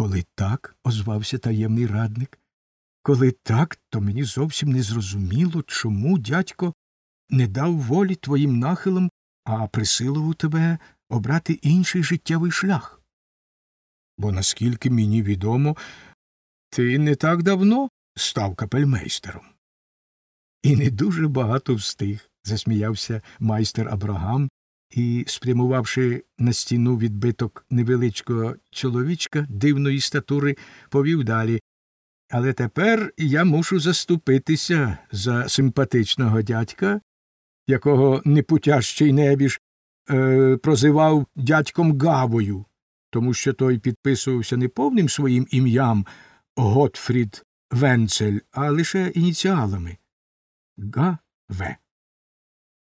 Коли так, озвався таємний радник. Коли так, то мені зовсім не зрозуміло, чому дядько не дав волі твоїм нахилам, а присилував тебе обрати інший життєвий шлях. Бо наскільки мені відомо, ти не так давно став капельмейстером. І не дуже багато встиг, засміявся майстер Абрагам і, спрямувавши на стіну відбиток невеличкого чоловічка дивної статури, повів далі. Але тепер я мушу заступитися за симпатичного дядька, якого непутящий небіж е, прозивав дядьком Гавою, тому що той підписувався не повним своїм ім'ям Готфрід Венцель, а лише ініціалами Га-В.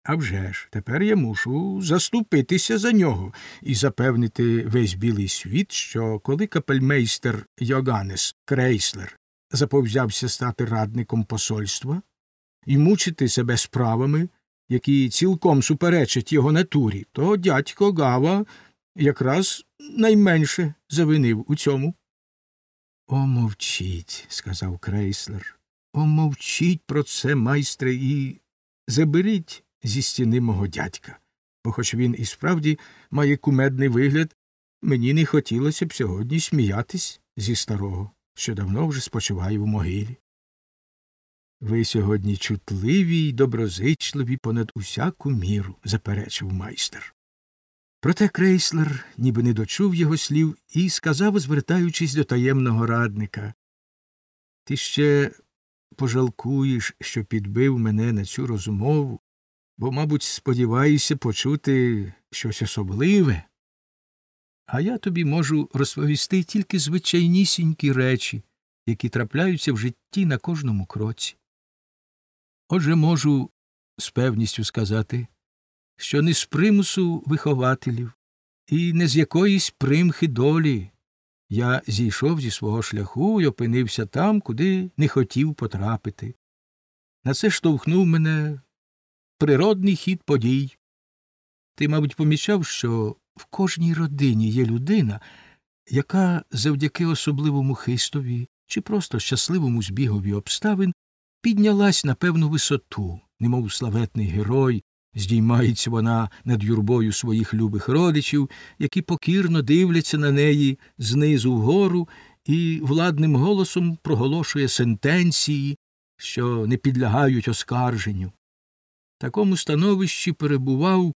А вже ж, тепер я мушу заступитися за нього і запевнити весь білий світ, що коли капельмейстер Йоганнес Крейслер заповзявся стати радником посольства і мучити себе справами, які цілком суперечать його натурі, то дядько Гава якраз найменше завинив у цьому. О, мовчіть, сказав крейслер. О, мовчіть про це, майстре, і заберіть зі стіни мого дядька, бо хоч він і справді має кумедний вигляд, мені не хотілося б сьогодні сміятись зі старого, що давно вже спочиває в могилі. Ви сьогодні чутливі й доброзичливі понад усяку міру, заперечив майстер. Проте крейслер ніби не дочув його слів і сказав, звертаючись до таємного радника Ти ще пожалкуєш, що підбив мене на цю розмову, бо, мабуть, сподіваєшся почути щось особливе. А я тобі можу розповісти тільки звичайнісінькі речі, які трапляються в житті на кожному кроці. Отже, можу з певністю сказати, що не з примусу вихователів і не з якоїсь примхи долі я зійшов зі свого шляху і опинився там, куди не хотів потрапити. На це штовхнув мене природний хід подій. Ти, мабуть, помічав, що в кожній родині є людина, яка завдяки особливому хистові чи просто щасливому збігові обставин піднялась на певну висоту, немов славетний герой, здіймається вона над юрбою своїх любих родичів, які покірно дивляться на неї знизу вгору і владним голосом проголошує сентенції, що не підлягають оскарженню. Такому становищі перебував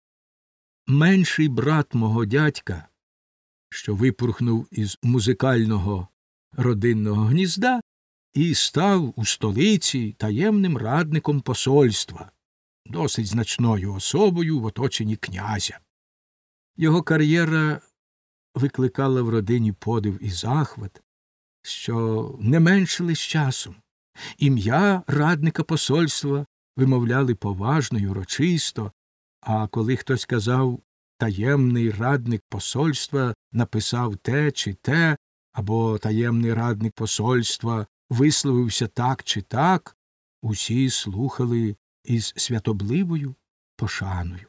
менший брат мого дядька, що випурхнув із музикального родинного гнізда і став у столиці таємним радником посольства, досить значною особою в оточенні князя. Його кар'єра викликала в родині подив і захват, що не меншили з часом. Ім'я радника посольства вимовляли поважно й урочисто, а коли хтось казав таємний радник посольства написав те чи те, або таємний радник посольства висловився так чи так, усі слухали із святобливою пошаною.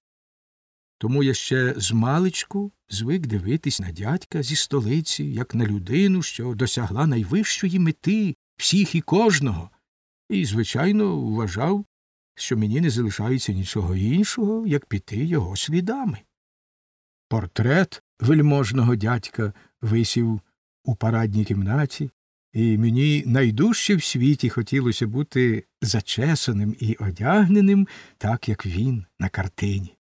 Тому я ще з маличку звик дивитись на дядька зі столиці, як на людину, що досягла найвищої мети всіх і кожного, і, звичайно, вважав, що мені не залишається нічого іншого, як піти його слідами. Портрет вельможного дядька висів у парадній кімнаті, і мені найдужче в світі хотілося бути зачесаним і одягненим, так як він на картині.